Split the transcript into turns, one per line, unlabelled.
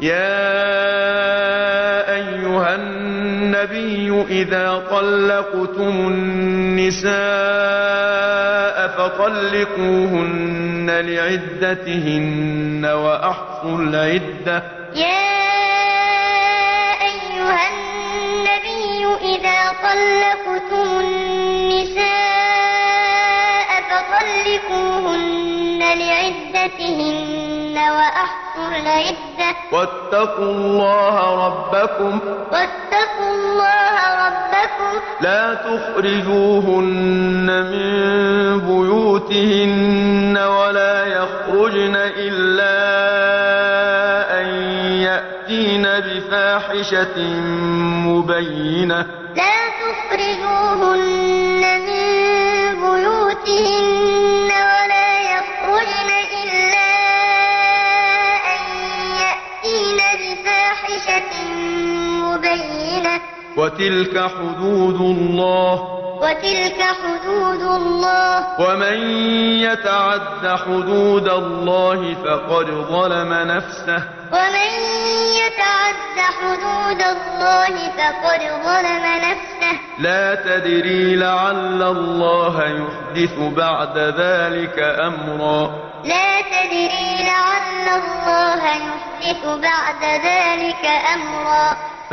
يا أيها النبي إذا طلقتم النساء فطلقوهن لعدتهن وأحصوا العدة.
يا أيها النبي إذا طلقتم النساء فطلقوهن لعدتهن وأحصوا العدة.
واتقوا الله ربكم.
واتقوا الله ربكم.
لا تخرجوهن من بيوتهن ولا يخرجن إلا أن يأتين بفاحشة مبينة.
لا تخرجوهن من بفاحشة مبينة.
وتلك حدود الله.
وتلك حدود الله.
ومن يتعد حدود الله فقد ظلم نفسه.
ومن يتعد حدود الله فقد ظلم نفسه.
لا تدري لعل الله يحدث بعد ذلك أمرا.
لا تدري الله يحدث بعد ذلك أمرا.